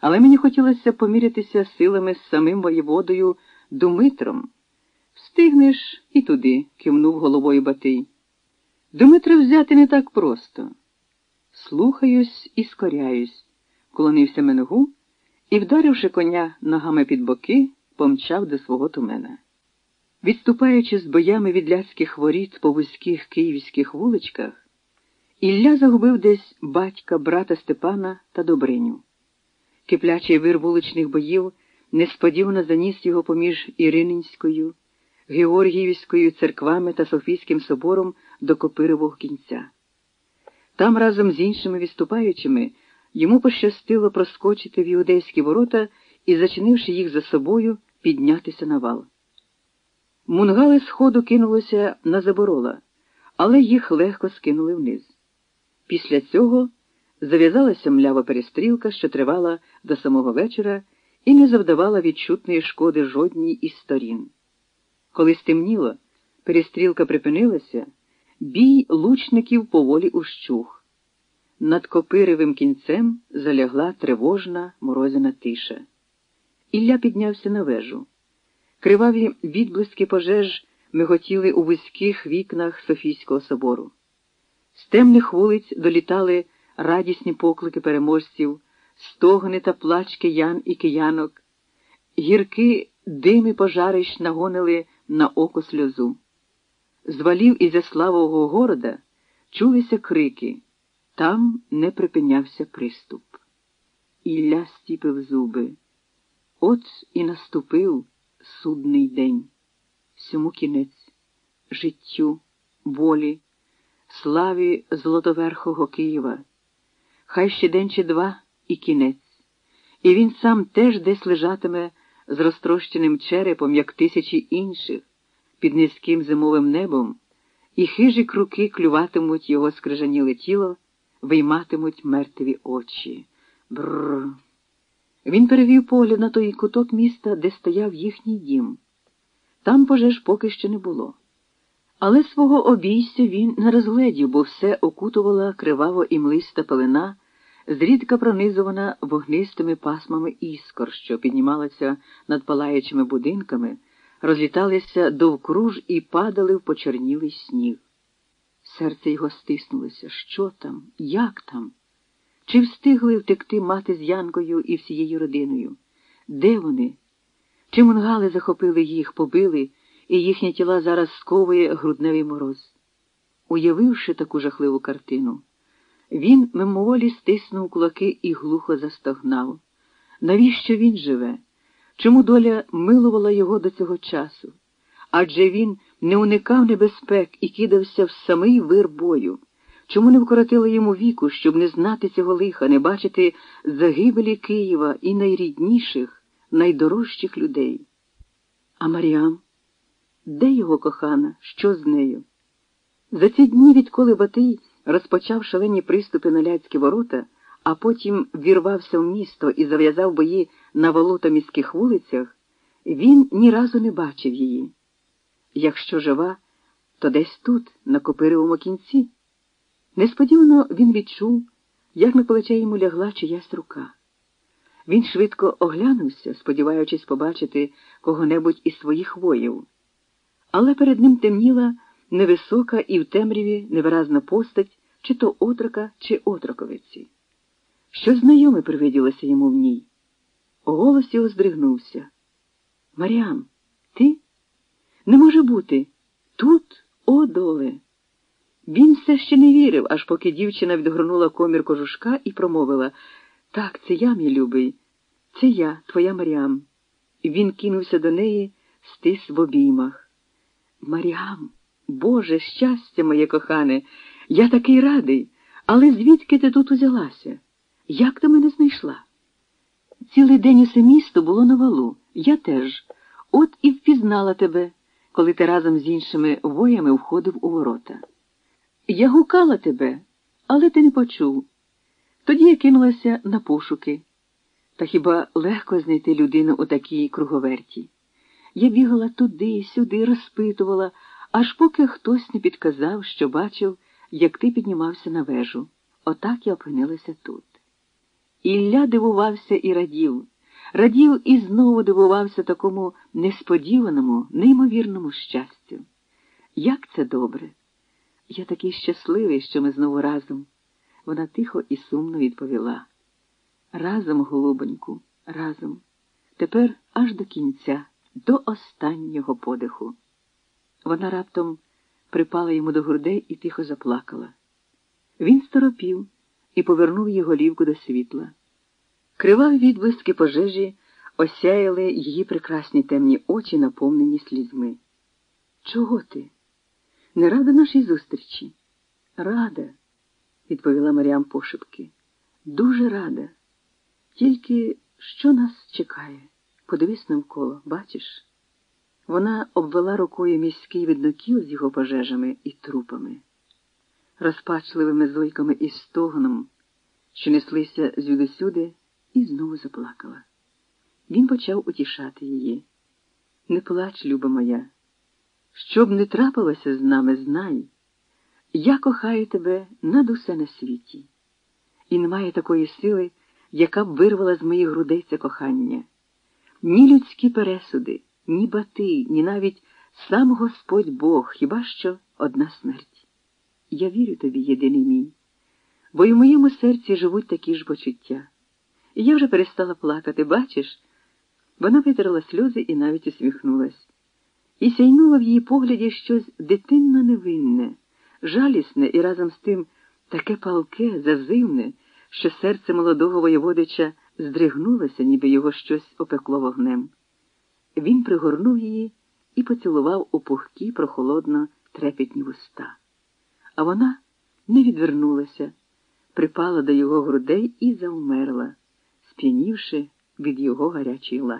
Але мені хотілося помірятися силами з самим воєводою Думитром. Встигнеш і туди, кивнув головою Батий. Думитра взяти не так просто. Слухаюсь і скоряюсь, клонився Менгу і, вдаривши коня ногами під боки, помчав до свого тумена. Відступаючи з боями від ляцьких воріт по вузьких київських вуличках, Ілля загубив десь батька, брата Степана та Добриню. Киплячий вир вуличних боїв несподівано заніс його поміж Ірининською, Георгіївською церквами та Софійським собором до Копирового кінця. Там разом з іншими відступаючими йому пощастило проскочити в іудейські ворота і, зачинивши їх за собою, піднятися на вал. Мунгали сходу кинулося на заборола, але їх легко скинули вниз. Після цього зав'язалася млява перестрілка, що тривала до самого вечора і не завдавала відчутної шкоди жодній із сторін. Коли стемніло, перестрілка припинилася, бій лучників поволі ущух. Над копиривим кінцем залягла тривожна морозяна тиша. Ілля піднявся на вежу. Криваві відблиски пожеж миготіли у вузьких вікнах Софійського собору. З темних вулиць долітали радісні поклики переможців, стогни та плач киян і киянок, гірки дими пожарищ нагонили на око сльозу. З валів і Заславового города чулися крики. Там не припинявся приступ. Ілля стіпив зуби. От і наступив судний день. Всьому кінець, життю, волі, славі Золотоверхого Києва. Хай ще день чи два і кінець. І він сам теж десь лежатиме з розтрощеним черепом, як тисячі інших, під низьким зимовим небом, і хижі круки клюватимуть його скрижаніле тіло, вийматимуть мертві очі. Бррр. Він перевів погляд на той куток міста, де стояв їхній дім. Там пожеж поки що не було. Але свого обійстя він не розгледів, бо все окутувала криваво і млиста пелена, зрідка пронизувана вогнистими пасмами іскор, що піднімалася над палаючими будинками, розліталися довкруж і падали в почорнілий сніг. Серце його стиснулося. Що там? Як там? Чи встигли втекти мати з Янкою і всією родиною? Де вони? Чи мунгали захопили їх, побили, і їхні тіла зараз сковує грудневий мороз? Уявивши таку жахливу картину, він мимоволі стиснув кулаки і глухо застогнав. Навіщо він живе? Чому доля милувала його до цього часу? Адже він не уникав небезпек і кидався в самий вир бою. Чому не вкоротили йому віку, щоб не знати цього лиха, не бачити загибелі Києва і найрідніших, найдорожчих людей? А Маріам? Де його кохана? Що з нею? За ці дні, відколи Батий розпочав шалені приступи на ляцькі ворота, а потім вірвався в місто і зав'язав бої на волотоміських вулицях, він ні разу не бачив її. Якщо жива, то десь тут, на копировому кінці. Несподівано він відчув, як на плече йому лягла чиясь рука. Він швидко оглянувся, сподіваючись побачити кого-небудь із своїх воїв. Але перед ним темніла невисока і в темряві невиразна постать, чи то отрока, чи отроковиці. Що знайоме привиділося йому в ній. Голос його здригнувся. Маріам, ти? Не може бути. Тут, о доле. Він все ще не вірив, аж поки дівчина відгорнула комір кожушка і промовила Так, це я, мій любий, це я, твоя Маріам. Він кинувся до неї, стис в обіймах. Маріам, Боже, щастя моє кохане, я такий радий, але звідки ти тут узялася? Як ти мене знайшла? Цілий день усе місто було на валу, я теж. От і впізнала тебе, коли ти разом з іншими воями входив у ворота. Я гукала тебе, але ти не почув. Тоді я кинулася на пошуки. Та хіба легко знайти людину у такій круговерті? Я бігала туди, сюди, розпитувала, аж поки хтось не підказав, що бачив, як ти піднімався на вежу. Отак я опинилася тут. Ілля дивувався і радів, радів і знову дивувався такому несподіваному, неймовірному щастю. Як це добре! Я такий щасливий, що ми знову разом. Вона тихо і сумно відповіла. Разом, голубоньку, разом. Тепер аж до кінця, до останнього подиху. Вона раптом припала йому до грудей і тихо заплакала. Він сторопів і повернув її голівку до світла. Криваві відблиски пожежі осяяли її прекрасні темні очі, наповнені слізьми. Чого ти? Не рада нашій зустрічі? Рада, відповіла Маріам пошепки. Дуже рада. Тільки що нас чекає? Подивись навколо, бачиш? Вона обвела рукою міський виднокіл з його пожежами і трупами, розпачливими зойками і стогоном, що неслися звідусюди, і знову заплакала. Він почав утішати її. Не плач, люба моя. Що б не трапилося з нами, знай. Я кохаю тебе над усе на світі, і немає такої сили, яка б вирвала з моїх грудей це кохання. Ні людські пересуди, ні бати, ні навіть сам Господь Бог, хіба що одна смерть. Я вірю тобі, єдиний мій, бо й в моєму серці живуть такі ж почуття. І я вже перестала плакати, бачиш? Вона витерла сльози і навіть усміхнулась. І сяйнуло в її погляді щось дитинно невинне, жалісне і разом з тим таке палке, зазивне, що серце молодого воєводича здригнулося, ніби його щось опекло вогнем. Він пригорнув її і поцілував у пухкі, прохолодно трепетні вуста. А вона не відвернулася, припала до його грудей і завмерла, сп'янівши від його гарячої ласки.